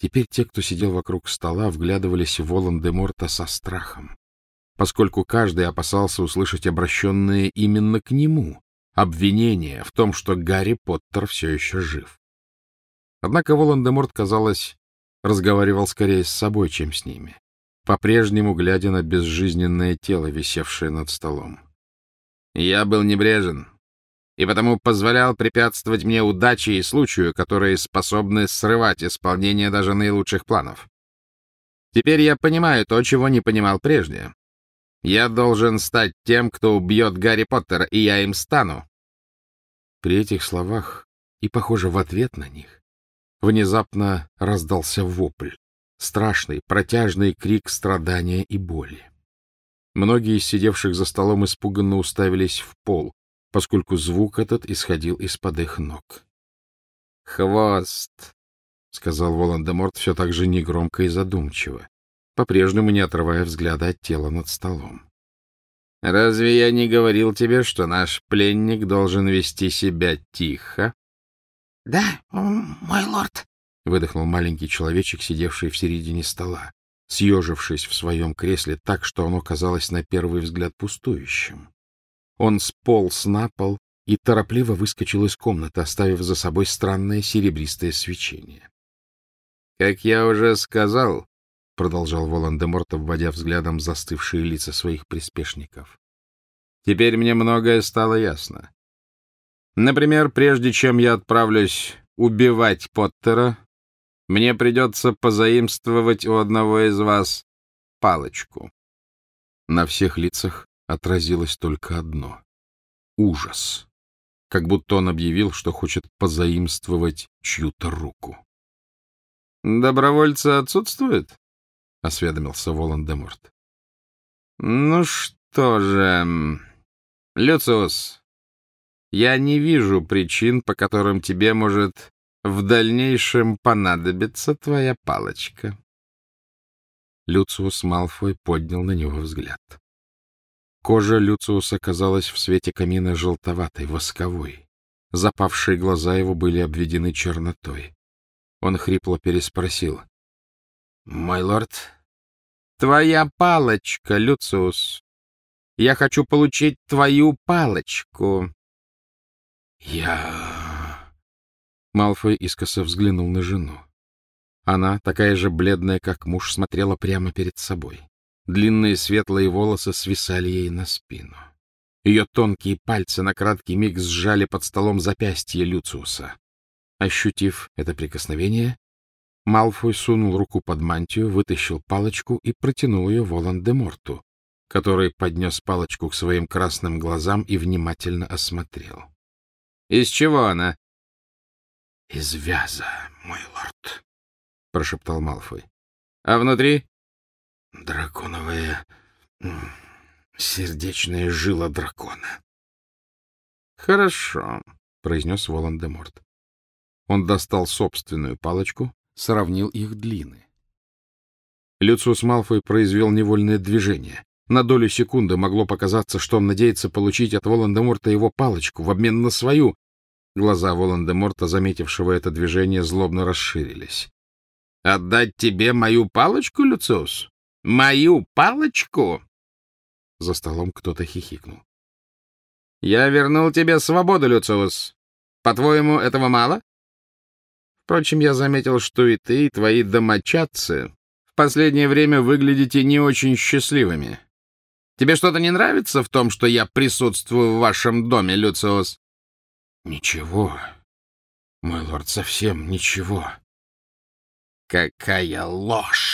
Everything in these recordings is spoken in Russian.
Теперь те, кто сидел вокруг стола, вглядывались в Волан-де-Морта со страхом, поскольку каждый опасался услышать обращенные именно к нему обвинение в том, что Гарри Поттер все еще жив. Однако Волан-де-Морт, казалось, разговаривал скорее с собой, чем с ними, по-прежнему глядя на безжизненное тело, висевшее над столом. «Я был небрежен, и потому позволял препятствовать мне удаче и случаю, которые способны срывать исполнение даже наилучших планов. Теперь я понимаю то, чего не понимал прежде. Я должен стать тем, кто убьет Гарри Поттера, и я им стану. При этих словах, и, похоже, в ответ на них, внезапно раздался вопль, страшный, протяжный крик страдания и боли. Многие из сидевших за столом испуганно уставились в пол, поскольку звук этот исходил из-под их ног. «Хвост!» — сказал Волан-де-Морт все так же негромко и задумчиво, по-прежнему не отрывая взгляда от тела над столом. «Разве я не говорил тебе, что наш пленник должен вести себя тихо?» «Да, мой лорд», — выдохнул маленький человечек, сидевший в середине стола, съежившись в своем кресле так, что оно казалось на первый взгляд пустующим. Он сполз на пол и торопливо выскочил из комнаты, оставив за собой странное серебристое свечение. — Как я уже сказал, — продолжал Волан-де-Морт, обводя взглядом застывшие лица своих приспешников, — теперь мне многое стало ясно. Например, прежде чем я отправлюсь убивать Поттера, мне придется позаимствовать у одного из вас палочку. На всех лицах отразилось только одно — ужас. Как будто он объявил, что хочет позаимствовать чью-то руку. «Добровольцы отсутствуют?» — осведомился Волан-де-Морт. «Ну что же, Люциус, я не вижу причин, по которым тебе может в дальнейшем понадобиться твоя палочка». Люциус Малфой поднял на него взгляд. Кожа Люциуса казалась в свете камина желтоватой, восковой. Запавшие глаза его были обведены чернотой. Он хрипло переспросил. — Мой лорд? — Твоя палочка, Люциус. Я хочу получить твою палочку. — Я... Малфой искоса взглянул на жену. Она, такая же бледная, как муж, смотрела прямо перед собой. Длинные светлые волосы свисали ей на спину. Ее тонкие пальцы на краткий миг сжали под столом запястье Люциуса. Ощутив это прикосновение, Малфой сунул руку под мантию, вытащил палочку и протянул ее Волан-де-Морту, который поднес палочку к своим красным глазам и внимательно осмотрел. — Из чего она? — Из вяза, мой лорд, — прошептал Малфой. — А внутри? Драконовая сердечная жила дракона. Хорошо, произнес Волан-де-Морт. Он достал собственную палочку, сравнил их длины. Люциус Малфой произвел невольное движение. На долю секунды могло показаться, что он надеется получить от Волан-де-Морта его палочку в обмен на свою. Глаза Волан-де-Морта, заметившего это движение, злобно расширились. — Отдать тебе мою палочку, Люциус? Мою палочку? За столом кто-то хихикнул. Я вернул тебе свободу, Люциус. По-твоему, этого мало? Впрочем, я заметил, что и ты, и твои домочадцы в последнее время выглядите не очень счастливыми. Тебе что-то не нравится в том, что я присутствую в вашем доме, Люциус? Ничего, мой лорд, совсем ничего. Какая ложь!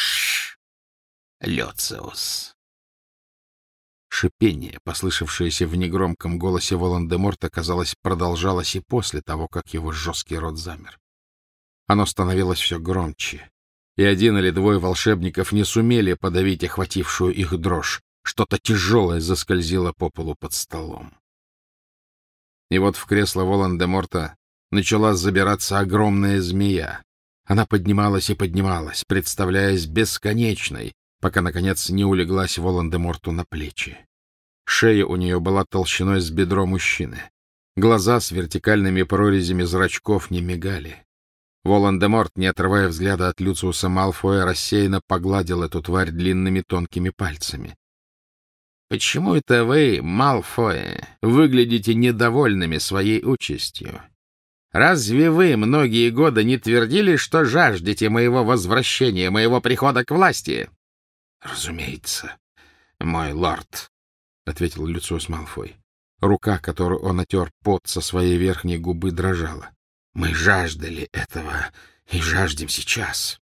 Люциус. Шипение, послышавшееся в негромком голосе Волан-де-Морта, казалось, продолжалось и после того, как его жесткий рот замер. Оно становилось все громче, и один или двое волшебников не сумели подавить охватившую их дрожь. Что-то тяжелое заскользило по полу под столом. И вот в кресло Волан-де-Морта начала забираться огромная змея. Она поднималась и поднималась, представляясь бесконечной, пока, наконец, не улеглась Волан-де-Морту на плечи. Шея у нее была толщиной с бедро мужчины. Глаза с вертикальными прорезями зрачков не мигали. Волан-де-Морт, не отрывая взгляда от Люциуса Малфоя, рассеянно погладил эту тварь длинными тонкими пальцами. — Почему это вы, Малфои, выглядите недовольными своей участью? Разве вы многие годы не твердили, что жаждете моего возвращения, моего прихода к власти? — Разумеется, мой лорд, — ответил Люциус Малфой. Рука, которую он отер пот со своей верхней губы, дрожала. Мы жаждали этого и жаждем сейчас.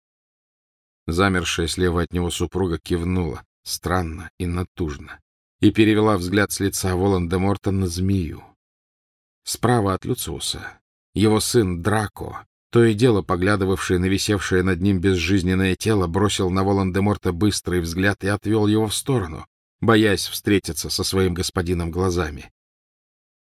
Замершая слева от него супруга кивнула, странно и натужно, и перевела взгляд с лица Волан-де-Морта на змею. Справа от Люциуса его сын Драко, то и дело поглядывавший на висевшее над ним безжизненное тело, бросил на Волан-де-Морта быстрый взгляд и отвел его в сторону, боясь встретиться со своим господином глазами.